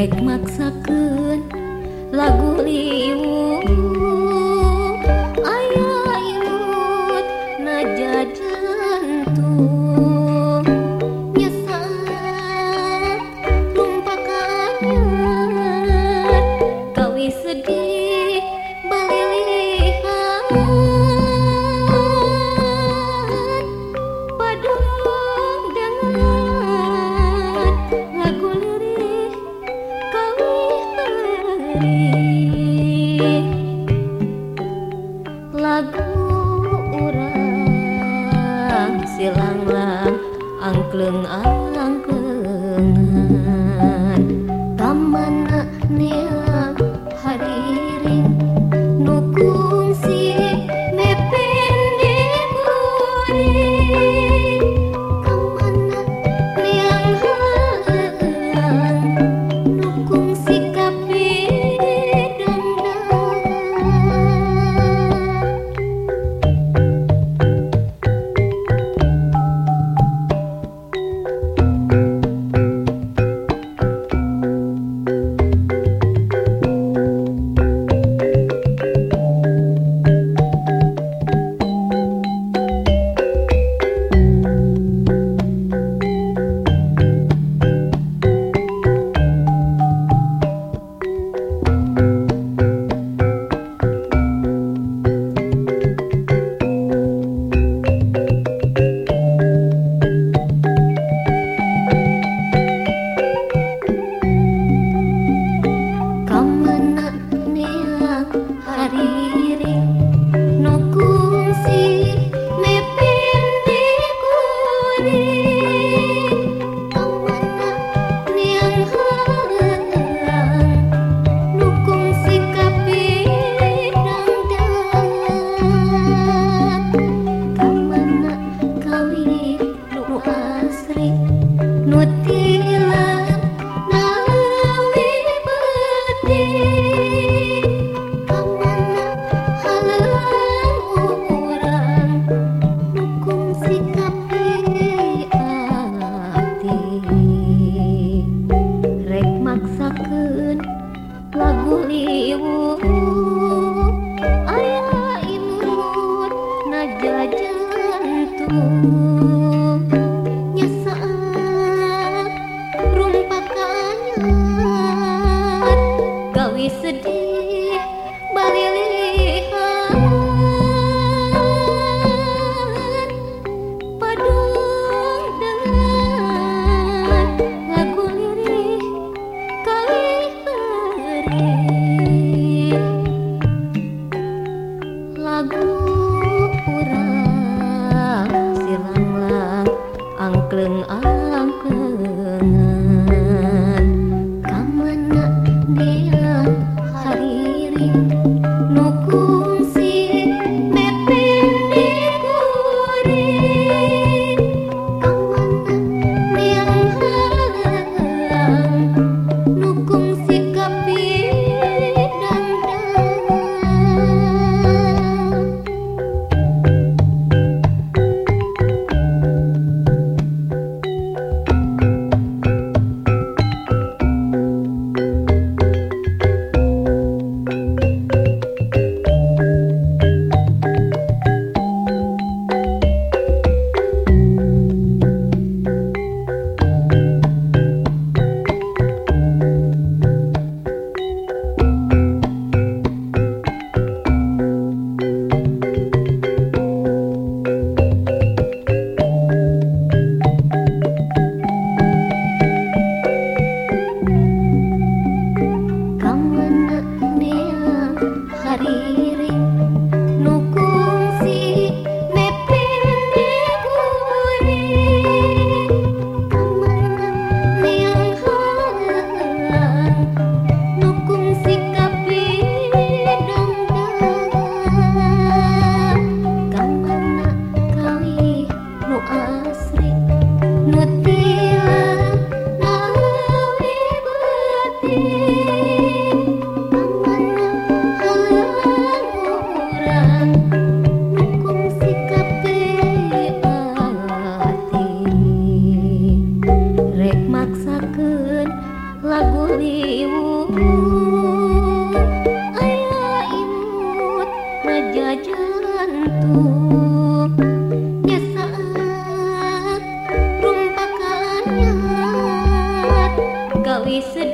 rek maksakeun lagu liwu aya imut naja jantung. Nyesal numpakan You. place